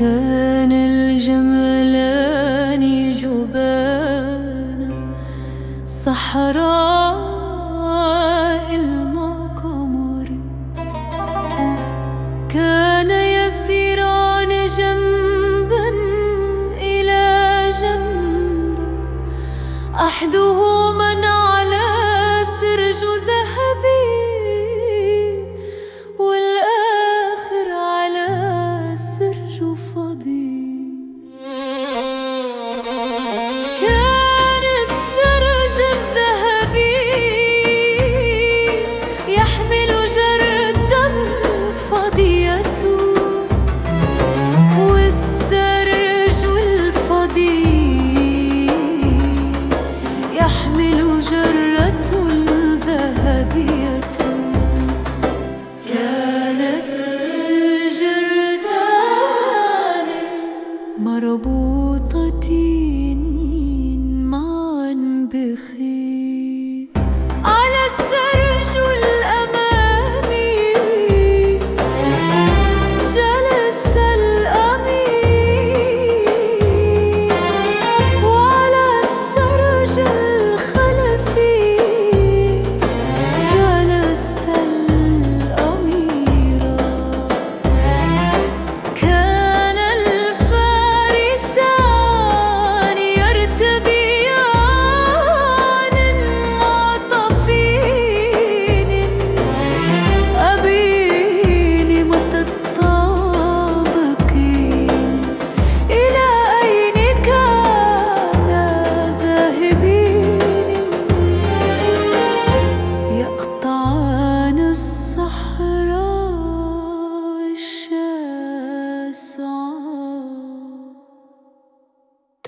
كان الجملان جبانا صحراء المقمر. كان يسيران جنبا إلى جنب. أحدهما نعم مربوطة معا بخير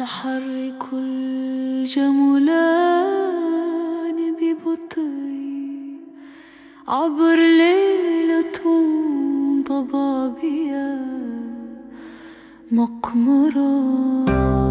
تحرك الجملان ببطء. عبر ليلة ضبابية مقمرة.